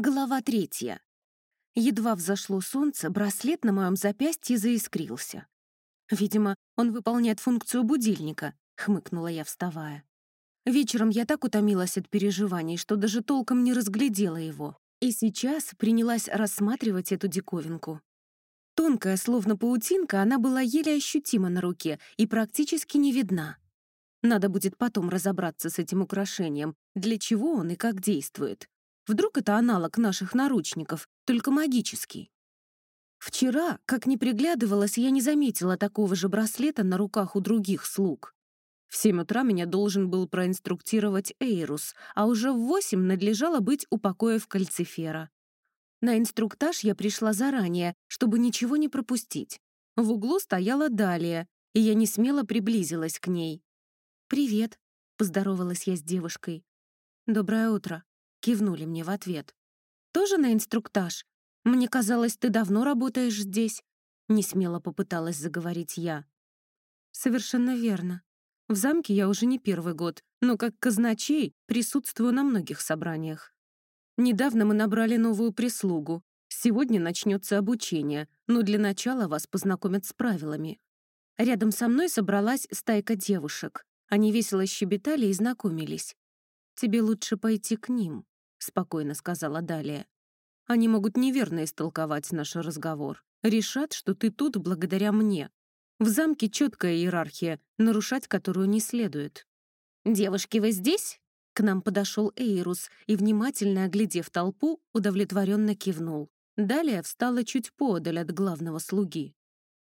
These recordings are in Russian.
Глава третья. Едва взошло солнце, браслет на моем запястье заискрился. «Видимо, он выполняет функцию будильника», — хмыкнула я, вставая. Вечером я так утомилась от переживаний, что даже толком не разглядела его. И сейчас принялась рассматривать эту диковинку. Тонкая, словно паутинка, она была еле ощутима на руке и практически не видна. Надо будет потом разобраться с этим украшением, для чего он и как действует. Вдруг это аналог наших наручников, только магический. Вчера, как ни приглядывалась, я не заметила такого же браслета на руках у других слуг. В семь утра меня должен был проинструктировать Эйрус, а уже в восемь надлежало быть у покоев кальцифера. На инструктаж я пришла заранее, чтобы ничего не пропустить. В углу стояла Далия, и я не смело приблизилась к ней. «Привет», — поздоровалась я с девушкой. «Доброе утро», Кивнули мне в ответ. «Тоже на инструктаж? Мне казалось, ты давно работаешь здесь», — несмело попыталась заговорить я. «Совершенно верно. В замке я уже не первый год, но как казначей присутствую на многих собраниях. Недавно мы набрали новую прислугу. Сегодня начнется обучение, но для начала вас познакомят с правилами. Рядом со мной собралась стайка девушек. Они весело щебетали и знакомились. Тебе лучше пойти к ним. — спокойно сказала Далия. «Они могут неверно истолковать наш разговор. Решат, что ты тут благодаря мне. В замке четкая иерархия, нарушать которую не следует». «Девушки, вы здесь?» К нам подошел Эйрус и, внимательно оглядев толпу, удовлетворенно кивнул. Далее встала чуть подаль от главного слуги.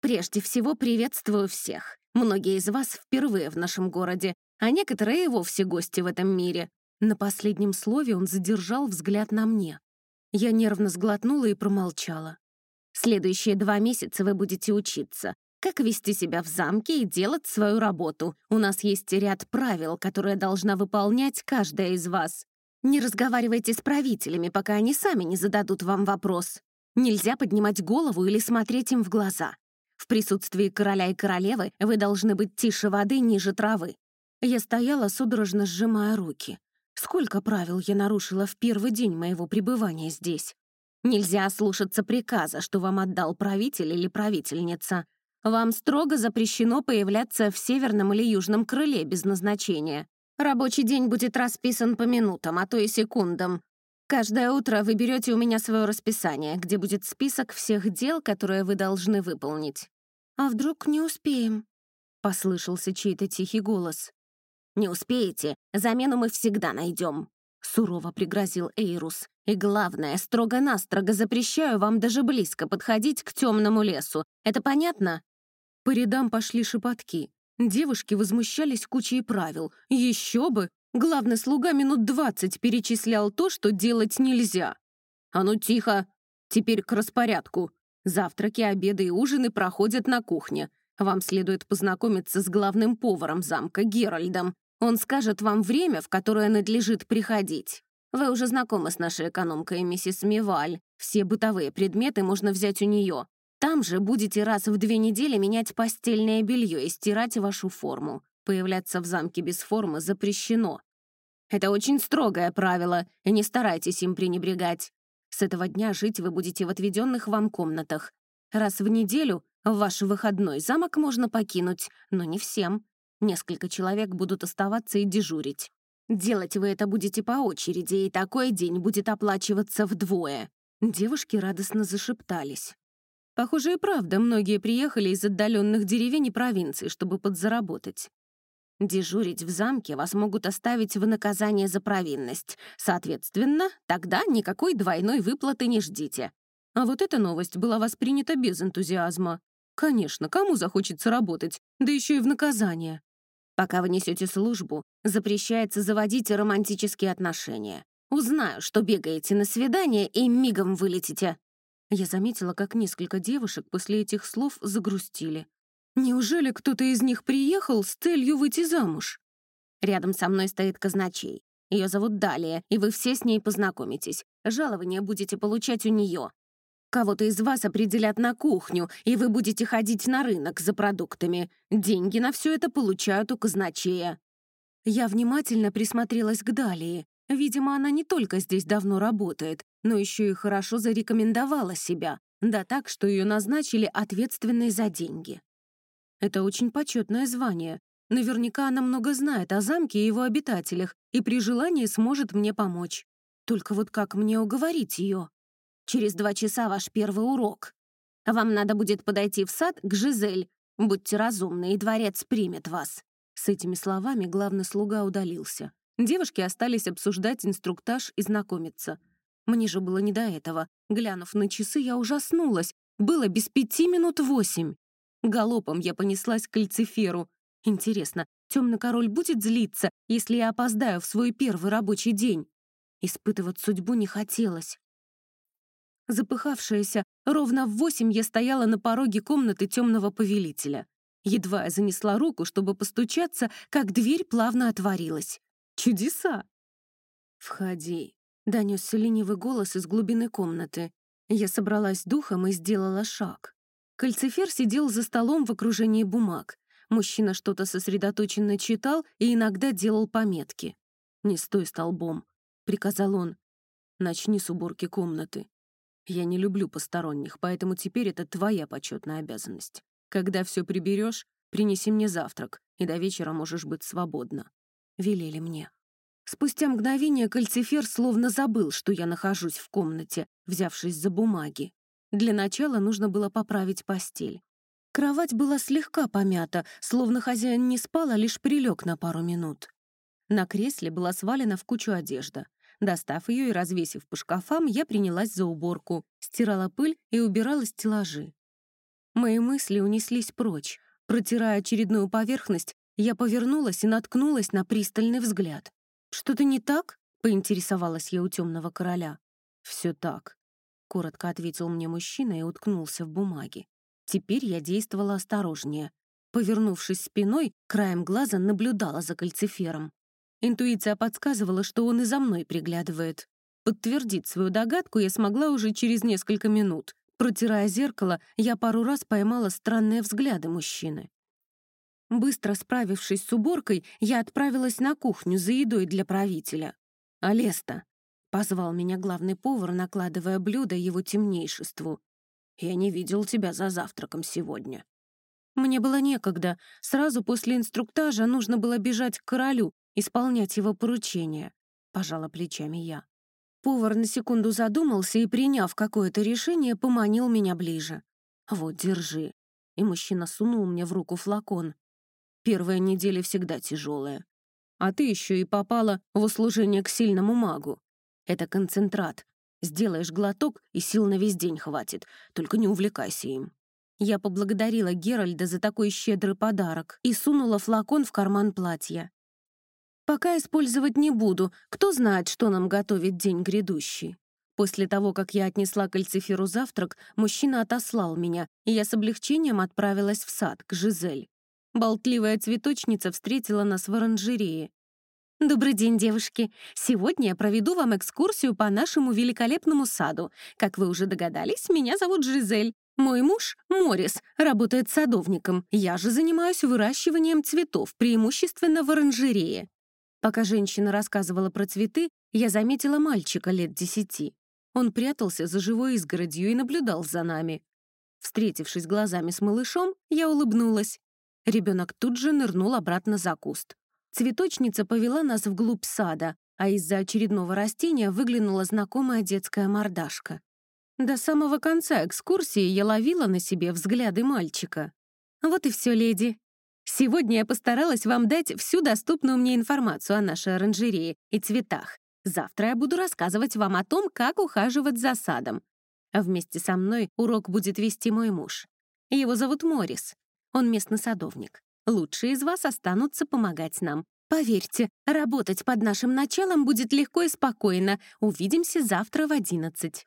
«Прежде всего приветствую всех. Многие из вас впервые в нашем городе, а некоторые и вовсе гости в этом мире. На последнем слове он задержал взгляд на мне. Я нервно сглотнула и промолчала. «Следующие два месяца вы будете учиться. Как вести себя в замке и делать свою работу. У нас есть ряд правил, которые должна выполнять каждая из вас. Не разговаривайте с правителями, пока они сами не зададут вам вопрос. Нельзя поднимать голову или смотреть им в глаза. В присутствии короля и королевы вы должны быть тише воды, ниже травы. Я стояла, судорожно сжимая руки. Сколько правил я нарушила в первый день моего пребывания здесь? Нельзя слушаться приказа, что вам отдал правитель или правительница. Вам строго запрещено появляться в северном или южном крыле без назначения. Рабочий день будет расписан по минутам, а то и секундам. Каждое утро вы берете у меня свое расписание, где будет список всех дел, которые вы должны выполнить. «А вдруг не успеем?» — послышался чей-то тихий голос. «Не успеете, замену мы всегда найдем», — сурово пригрозил Эйрус. «И главное, строго-настрого запрещаю вам даже близко подходить к темному лесу. Это понятно?» По рядам пошли шепотки. Девушки возмущались кучей правил. Еще бы! Главный слуга минут двадцать перечислял то, что делать нельзя. «А ну тихо! Теперь к распорядку. Завтраки, обеды и ужины проходят на кухне. Вам следует познакомиться с главным поваром замка Геральдом. Он скажет вам время, в которое надлежит приходить. Вы уже знакомы с нашей экономкой, миссис Миваль. Все бытовые предметы можно взять у нее. Там же будете раз в две недели менять постельное белье и стирать вашу форму. Появляться в замке без формы запрещено. Это очень строгое правило, и не старайтесь им пренебрегать. С этого дня жить вы будете в отведенных вам комнатах. Раз в неделю, в ваш выходной, замок можно покинуть, но не всем. Несколько человек будут оставаться и дежурить. Делать вы это будете по очереди, и такой день будет оплачиваться вдвое». Девушки радостно зашептались. Похоже, и правда, многие приехали из отдаленных деревень и провинций, чтобы подзаработать. Дежурить в замке вас могут оставить в наказание за провинность. Соответственно, тогда никакой двойной выплаты не ждите. А вот эта новость была воспринята без энтузиазма. Конечно, кому захочется работать, да еще и в наказание. Пока вы несете службу, запрещается заводить романтические отношения. Узнаю, что бегаете на свидание и мигом вылетите». Я заметила, как несколько девушек после этих слов загрустили. Неужели кто-то из них приехал с целью выйти замуж? Рядом со мной стоит казначей. Ее зовут Далия, и вы все с ней познакомитесь. Жалование будете получать у нее. Кого-то из вас определят на кухню, и вы будете ходить на рынок за продуктами. Деньги на все это получают у казначея». Я внимательно присмотрелась к Далии. Видимо, она не только здесь давно работает, но еще и хорошо зарекомендовала себя, да так, что ее назначили ответственной за деньги. Это очень почетное звание. Наверняка она много знает о замке и его обитателях и при желании сможет мне помочь. Только вот как мне уговорить ее? Через два часа ваш первый урок. Вам надо будет подойти в сад к Жизель. Будьте разумны, и дворец примет вас». С этими словами главный слуга удалился. Девушки остались обсуждать инструктаж и знакомиться. Мне же было не до этого. Глянув на часы, я ужаснулась. Было без пяти минут восемь. Галопом я понеслась к кальциферу. Интересно, темный король будет злиться, если я опоздаю в свой первый рабочий день? Испытывать судьбу не хотелось. Запыхавшаяся, ровно в восемь я стояла на пороге комнаты темного повелителя. Едва я занесла руку, чтобы постучаться, как дверь плавно отворилась. Чудеса! «Входи», — донесся ленивый голос из глубины комнаты. Я собралась духом и сделала шаг. Кальцифер сидел за столом в окружении бумаг. Мужчина что-то сосредоточенно читал и иногда делал пометки. «Не стой столбом», — приказал он. «Начни с уборки комнаты. Я не люблю посторонних, поэтому теперь это твоя почетная обязанность. Когда все приберешь, принеси мне завтрак, и до вечера можешь быть свободна. Велели мне. Спустя мгновение кальцифер словно забыл, что я нахожусь в комнате, взявшись за бумаги. Для начала нужно было поправить постель. Кровать была слегка помята, словно хозяин не спал, а лишь прилег на пару минут. На кресле была свалена в кучу одежда. Достав ее и развесив по шкафам, я принялась за уборку, стирала пыль и убирала стеллажи. Мои мысли унеслись прочь. Протирая очередную поверхность, я повернулась и наткнулась на пристальный взгляд. «Что-то не так?» — поинтересовалась я у темного короля. «Все так», — коротко ответил мне мужчина и уткнулся в бумаге. Теперь я действовала осторожнее. Повернувшись спиной, краем глаза наблюдала за кальцифером. Интуиция подсказывала, что он и за мной приглядывает. Подтвердить свою догадку я смогла уже через несколько минут. Протирая зеркало, я пару раз поймала странные взгляды мужчины. Быстро справившись с уборкой, я отправилась на кухню за едой для правителя. «Алеста», — позвал меня главный повар, накладывая блюдо его темнейшеству. «Я не видел тебя за завтраком сегодня». Мне было некогда. Сразу после инструктажа нужно было бежать к королю, исполнять его поручения», — пожала плечами я. Повар на секунду задумался и, приняв какое-то решение, поманил меня ближе. «Вот, держи». И мужчина сунул мне в руку флакон. Первая неделя всегда тяжелая. А ты еще и попала в услужение к сильному магу. Это концентрат. Сделаешь глоток, и сил на весь день хватит. Только не увлекайся им. Я поблагодарила Геральда за такой щедрый подарок и сунула флакон в карман платья. Пока использовать не буду, кто знает, что нам готовит день грядущий. После того, как я отнесла кальциферу завтрак, мужчина отослал меня, и я с облегчением отправилась в сад, к Жизель. Болтливая цветочница встретила нас в оранжерее. «Добрый день, девушки! Сегодня я проведу вам экскурсию по нашему великолепному саду. Как вы уже догадались, меня зовут Жизель. Мой муж, Морис, работает садовником. Я же занимаюсь выращиванием цветов, преимущественно в оранжерее. Пока женщина рассказывала про цветы, я заметила мальчика лет десяти. Он прятался за живой изгородью и наблюдал за нами. Встретившись глазами с малышом, я улыбнулась. Ребенок тут же нырнул обратно за куст. Цветочница повела нас вглубь сада, а из-за очередного растения выглянула знакомая детская мордашка. До самого конца экскурсии я ловила на себе взгляды мальчика. «Вот и все, леди. Сегодня я постаралась вам дать всю доступную мне информацию о нашей оранжерее и цветах. Завтра я буду рассказывать вам о том, как ухаживать за садом. А вместе со мной урок будет вести мой муж. Его зовут Морис. Он местный садовник. Лучшие из вас останутся помогать нам. Поверьте, работать под нашим началом будет легко и спокойно. Увидимся завтра в одиннадцать.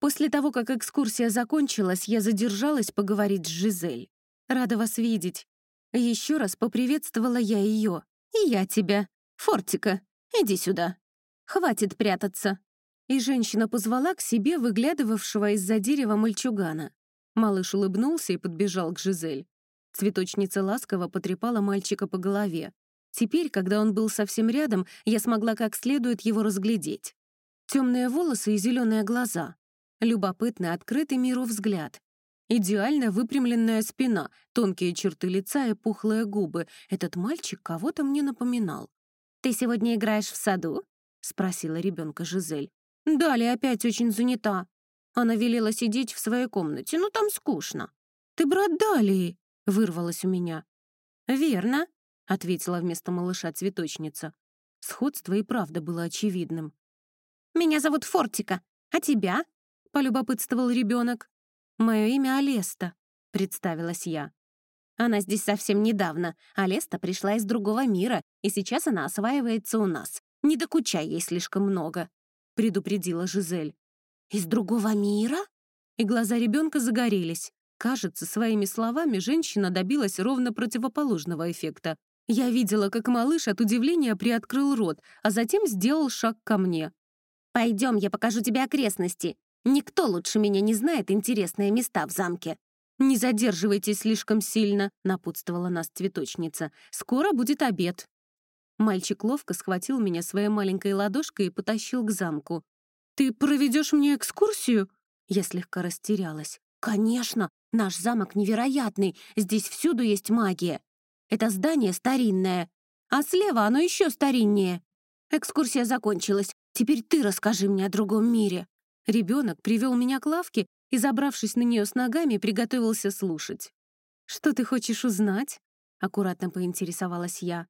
После того, как экскурсия закончилась, я задержалась поговорить с Жизель. Рада вас видеть. Еще раз поприветствовала я ее. «И я тебя. Фортика, иди сюда. Хватит прятаться». И женщина позвала к себе выглядывавшего из-за дерева мальчугана. Малыш улыбнулся и подбежал к Жизель. Цветочница ласково потрепала мальчика по голове. Теперь, когда он был совсем рядом, я смогла как следует его разглядеть. Темные волосы и зеленые глаза. Любопытный, открытый миру взгляд. Идеально выпрямленная спина, тонкие черты лица и пухлые губы. Этот мальчик кого-то мне напоминал. «Ты сегодня играешь в саду?» — спросила ребенка Жизель. «Далее опять очень занята. Она велела сидеть в своей комнате, ну там скучно». «Ты брат Далии!» — вырвалось у меня. «Верно», — ответила вместо малыша цветочница. Сходство и правда было очевидным. «Меня зовут Фортика, а тебя?» — полюбопытствовал ребенок. «Мое имя Алеста», — представилась я. «Она здесь совсем недавно. Алеста пришла из другого мира, и сейчас она осваивается у нас. Не докучай ей слишком много», — предупредила Жизель. «Из другого мира?» И глаза ребенка загорелись. Кажется, своими словами женщина добилась ровно противоположного эффекта. Я видела, как малыш от удивления приоткрыл рот, а затем сделал шаг ко мне. «Пойдем, я покажу тебе окрестности. Никто лучше меня не знает интересные места в замке». «Не задерживайтесь слишком сильно», — напутствовала нас цветочница. «Скоро будет обед». Мальчик ловко схватил меня своей маленькой ладошкой и потащил к замку. «Ты проведешь мне экскурсию?» Я слегка растерялась. «Конечно! Наш замок невероятный, здесь всюду есть магия. Это здание старинное, а слева оно еще стариннее. Экскурсия закончилась, теперь ты расскажи мне о другом мире». Ребенок привел меня к лавке и, забравшись на нее с ногами, приготовился слушать. «Что ты хочешь узнать?» — аккуратно поинтересовалась я.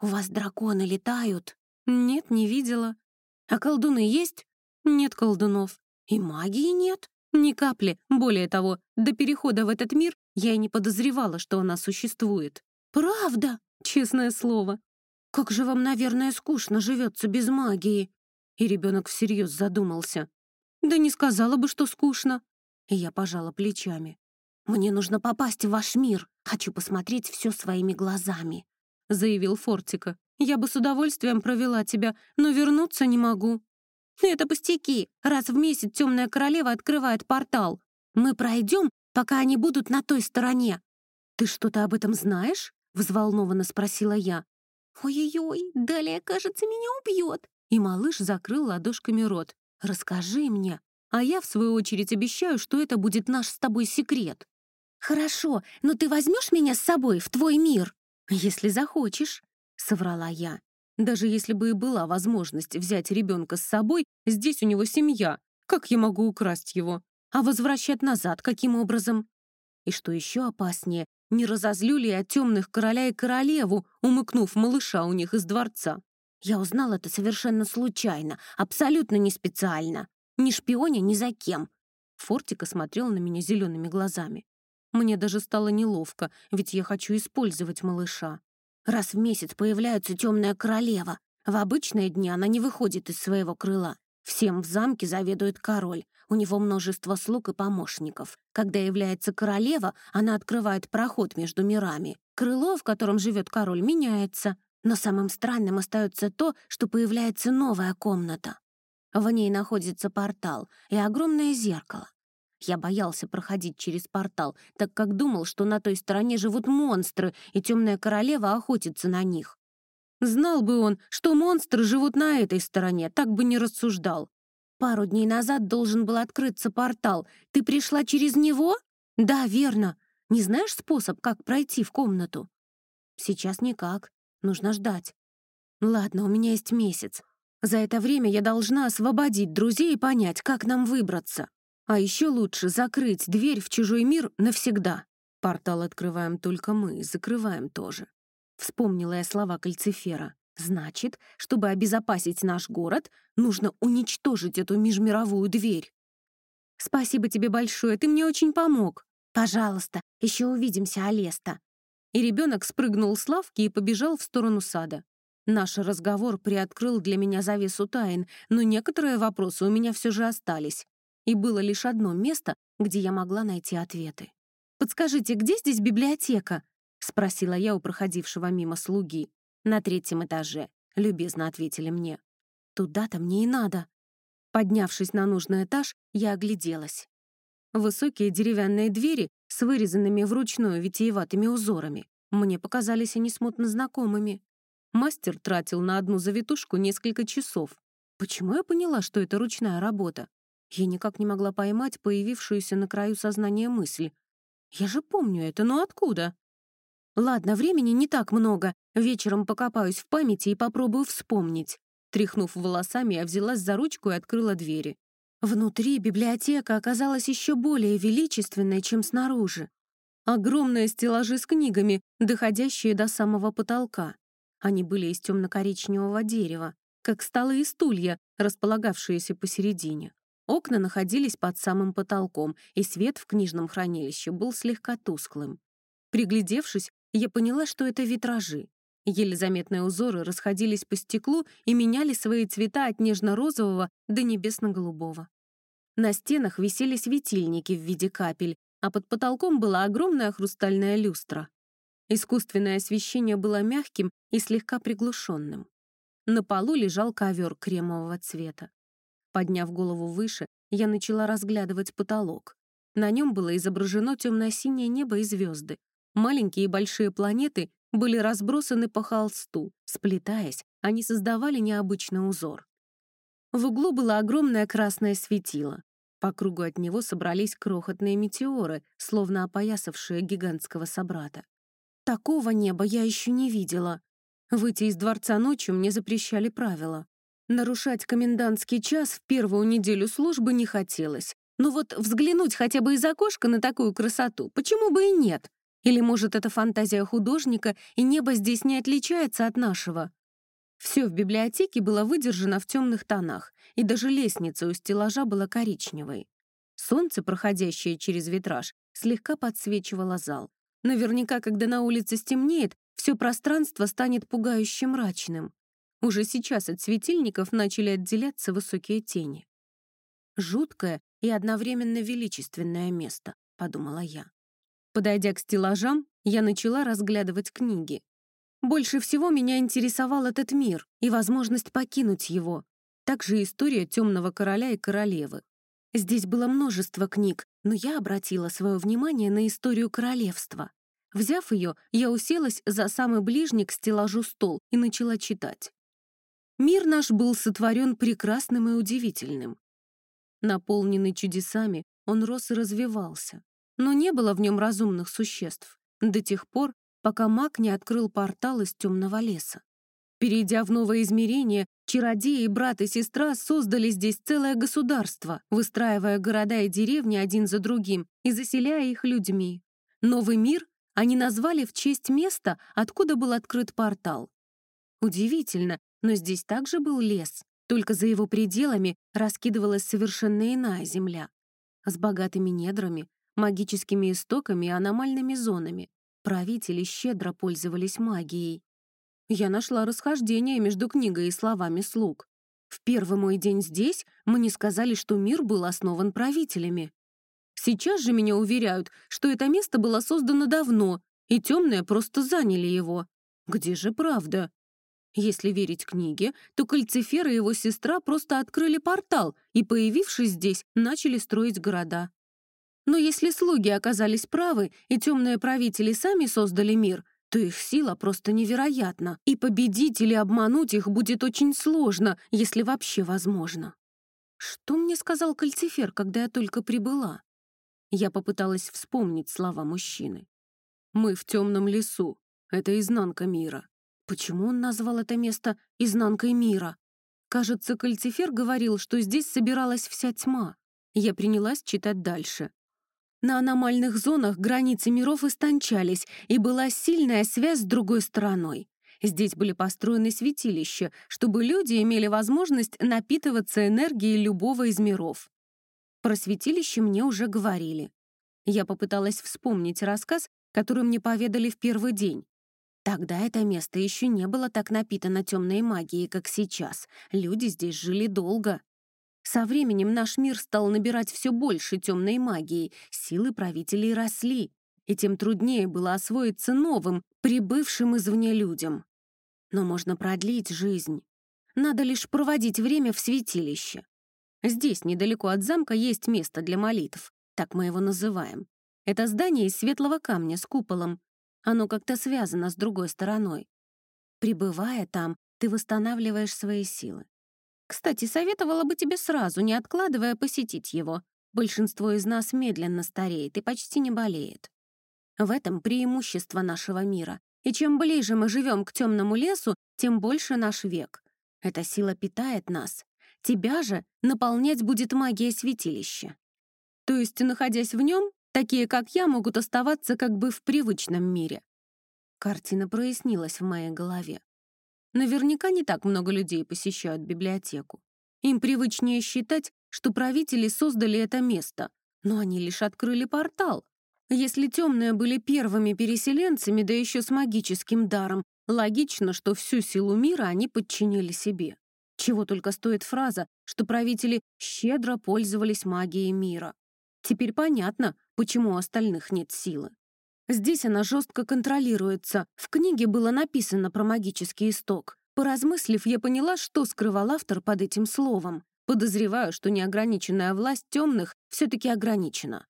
«У вас драконы летают?» «Нет, не видела». «А колдуны есть?» «Нет колдунов». «И магии нет?» Ни капли. Более того, до перехода в этот мир я и не подозревала, что она существует. «Правда?» «Честное слово». «Как же вам, наверное, скучно живется без магии?» И ребенок всерьез задумался. «Да не сказала бы, что скучно». И я пожала плечами. «Мне нужно попасть в ваш мир. Хочу посмотреть все своими глазами», — заявил Фортика. «Я бы с удовольствием провела тебя, но вернуться не могу». «Это пустяки. Раз в месяц темная королева открывает портал. Мы пройдем, пока они будут на той стороне». «Ты что-то об этом знаешь?» — взволнованно спросила я. «Ой-ой-ой, далее, кажется, меня убьет». И малыш закрыл ладошками рот. «Расскажи мне, а я, в свою очередь, обещаю, что это будет наш с тобой секрет». «Хорошо, но ты возьмешь меня с собой в твой мир?» «Если захочешь», — соврала я. Даже если бы и была возможность взять ребенка с собой, здесь у него семья. Как я могу украсть его? А возвращать назад каким образом? И что еще опаснее, не разозлю ли я темных короля и королеву, умыкнув малыша у них из дворца? Я узнал это совершенно случайно, абсолютно не специально. Ни шпионя, ни за кем. Фортика смотрел на меня зелеными глазами. Мне даже стало неловко, ведь я хочу использовать малыша. Раз в месяц появляется темная королева. В обычные дни она не выходит из своего крыла. Всем в замке заведует король. У него множество слуг и помощников. Когда является королева, она открывает проход между мирами. Крыло, в котором живет король, меняется. Но самым странным остается то, что появляется новая комната. В ней находится портал и огромное зеркало. Я боялся проходить через портал, так как думал, что на той стороне живут монстры, и темная королева охотится на них. Знал бы он, что монстры живут на этой стороне, так бы не рассуждал. Пару дней назад должен был открыться портал. Ты пришла через него? Да, верно. Не знаешь способ, как пройти в комнату? Сейчас никак. Нужно ждать. Ладно, у меня есть месяц. За это время я должна освободить друзей и понять, как нам выбраться. А еще лучше закрыть дверь в чужой мир навсегда. Портал открываем только мы, закрываем тоже. Вспомнила я слова кальцифера. Значит, чтобы обезопасить наш город, нужно уничтожить эту межмировую дверь. Спасибо тебе большое, ты мне очень помог. Пожалуйста, еще увидимся, Алеста. И ребенок спрыгнул с лавки и побежал в сторону сада. Наш разговор приоткрыл для меня завесу тайн, но некоторые вопросы у меня все же остались и было лишь одно место, где я могла найти ответы. «Подскажите, где здесь библиотека?» — спросила я у проходившего мимо слуги. «На третьем этаже», — любезно ответили мне. «Туда-то мне и надо». Поднявшись на нужный этаж, я огляделась. Высокие деревянные двери с вырезанными вручную витиеватыми узорами. Мне показались они смутно знакомыми. Мастер тратил на одну завитушку несколько часов. Почему я поняла, что это ручная работа? Я никак не могла поймать появившуюся на краю сознания мысль. Я же помню это, но откуда? Ладно, времени не так много. Вечером покопаюсь в памяти и попробую вспомнить. Тряхнув волосами, я взялась за ручку и открыла двери. Внутри библиотека оказалась еще более величественной, чем снаружи. Огромные стеллажи с книгами, доходящие до самого потолка. Они были из темно-коричневого дерева, как столы и стулья, располагавшиеся посередине. Окна находились под самым потолком, и свет в книжном хранилище был слегка тусклым. Приглядевшись, я поняла, что это витражи. Еле заметные узоры расходились по стеклу и меняли свои цвета от нежно-розового до небесно-голубого. На стенах висели светильники в виде капель, а под потолком была огромная хрустальная люстра. Искусственное освещение было мягким и слегка приглушенным. На полу лежал ковер кремового цвета. Подняв голову выше, я начала разглядывать потолок. На нем было изображено темно-синее небо и звезды. Маленькие и большие планеты были разбросаны по холсту. Сплетаясь, они создавали необычный узор. В углу было огромное красное светило. По кругу от него собрались крохотные метеоры, словно опоясавшие гигантского собрата. Такого неба я еще не видела. Выйти из дворца ночью мне запрещали правила. Нарушать комендантский час в первую неделю службы не хотелось. Но вот взглянуть хотя бы из окошка на такую красоту, почему бы и нет? Или, может, это фантазия художника, и небо здесь не отличается от нашего? Все в библиотеке было выдержано в темных тонах, и даже лестница у стеллажа была коричневой. Солнце, проходящее через витраж, слегка подсвечивало зал. Наверняка, когда на улице стемнеет, все пространство станет пугающе мрачным. Уже сейчас от светильников начали отделяться высокие тени. «Жуткое и одновременно величественное место», — подумала я. Подойдя к стеллажам, я начала разглядывать книги. Больше всего меня интересовал этот мир и возможность покинуть его. Также история темного короля и королевы. Здесь было множество книг, но я обратила свое внимание на историю королевства. Взяв ее, я уселась за самый ближний к стеллажу стол и начала читать. Мир наш был сотворен прекрасным и удивительным. Наполненный чудесами, он рос и развивался. Но не было в нем разумных существ до тех пор, пока маг не открыл портал из темного леса. Перейдя в новое измерение, чародеи, брат и сестра создали здесь целое государство, выстраивая города и деревни один за другим и заселяя их людьми. Новый мир они назвали в честь места, откуда был открыт портал. Удивительно, но здесь также был лес, только за его пределами раскидывалась совершенно иная земля. С богатыми недрами, магическими истоками и аномальными зонами. Правители щедро пользовались магией. Я нашла расхождение между книгой и словами слуг. В первый мой день здесь мне сказали, что мир был основан правителями. Сейчас же меня уверяют, что это место было создано давно, и темные просто заняли его. Где же правда? Если верить книге, то Кальцифер и его сестра просто открыли портал и, появившись здесь, начали строить города. Но если слуги оказались правы, и темные правители сами создали мир, то их сила просто невероятна, и победить или обмануть их будет очень сложно, если вообще возможно. Что мне сказал Кальцифер, когда я только прибыла? Я попыталась вспомнить слова мужчины. «Мы в темном лесу. Это изнанка мира». Почему он назвал это место изнанкой мира? Кажется, Кальцифер говорил, что здесь собиралась вся тьма. Я принялась читать дальше. На аномальных зонах границы миров истончались, и была сильная связь с другой стороной. Здесь были построены святилища, чтобы люди имели возможность напитываться энергией любого из миров. Про святилище мне уже говорили. Я попыталась вспомнить рассказ, который мне поведали в первый день. Тогда это место еще не было так напитано темной магией, как сейчас. Люди здесь жили долго. Со временем наш мир стал набирать все больше темной магии, силы правителей росли, и тем труднее было освоиться новым, прибывшим извне людям. Но можно продлить жизнь. Надо лишь проводить время в святилище. Здесь, недалеко от замка, есть место для молитв, так мы его называем. Это здание из светлого камня с куполом. Оно как-то связано с другой стороной. Прибывая там, ты восстанавливаешь свои силы. Кстати, советовала бы тебе сразу, не откладывая, посетить его. Большинство из нас медленно стареет и почти не болеет. В этом преимущество нашего мира. И чем ближе мы живем к темному лесу, тем больше наш век. Эта сила питает нас. Тебя же наполнять будет магия святилища. То есть, находясь в нем, такие, как я, могут оставаться как бы в привычном мире. Картина прояснилась в моей голове. Наверняка не так много людей посещают библиотеку. Им привычнее считать, что правители создали это место, но они лишь открыли портал. Если темные были первыми переселенцами, да еще с магическим даром, логично, что всю силу мира они подчинили себе. Чего только стоит фраза, что правители щедро пользовались магией мира. Теперь понятно, почему у остальных нет силы. Здесь она жестко контролируется. В книге было написано про магический исток. Поразмыслив, я поняла, что скрывал автор под этим словом. Подозреваю, что неограниченная власть темных все-таки ограничена.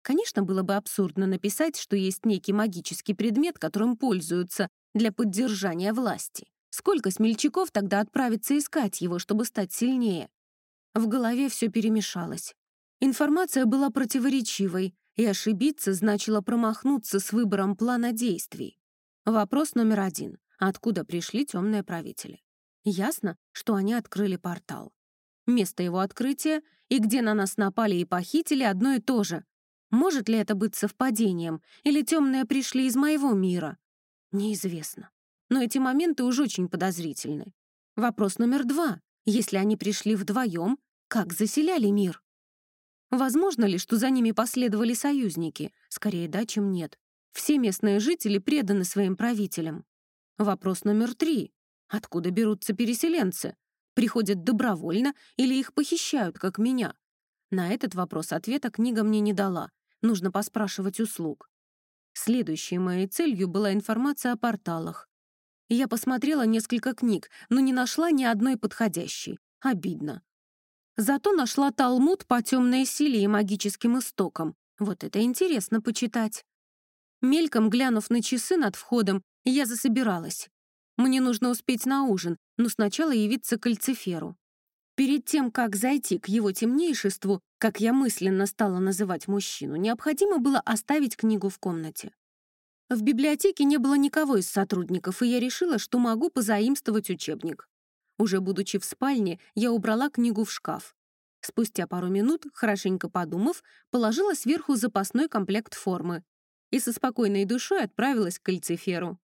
Конечно, было бы абсурдно написать, что есть некий магический предмет, которым пользуются для поддержания власти. Сколько смельчаков тогда отправится искать его, чтобы стать сильнее? В голове все перемешалось. Информация была противоречивой, и ошибиться значило промахнуться с выбором плана действий. Вопрос номер один. Откуда пришли темные правители? Ясно, что они открыли портал. Место его открытия и где на нас напали и похитили одно и то же. Может ли это быть совпадением, или темные пришли из моего мира? Неизвестно. Но эти моменты уже очень подозрительны. Вопрос номер два. Если они пришли вдвоем, как заселяли мир? Возможно ли, что за ними последовали союзники? Скорее да, чем нет. Все местные жители преданы своим правителям. Вопрос номер три. Откуда берутся переселенцы? приходят добровольно или их похищают, как меня? На этот вопрос ответа книга мне не дала. Нужно поспрашивать услуг. Следующей моей целью была информация о порталах. Я посмотрела несколько книг, но не нашла ни одной подходящей. Обидно. Зато нашла Талмуд по темной силе и магическим истокам. Вот это интересно почитать. Мельком глянув на часы над входом, я засобиралась. Мне нужно успеть на ужин, но сначала явиться к Альциферу. Перед тем, как зайти к его темнейшеству, как я мысленно стала называть мужчину, необходимо было оставить книгу в комнате. В библиотеке не было никого из сотрудников, и я решила, что могу позаимствовать учебник. Уже будучи в спальне, я убрала книгу в шкаф. Спустя пару минут, хорошенько подумав, положила сверху запасной комплект формы и со спокойной душой отправилась к кальциферу.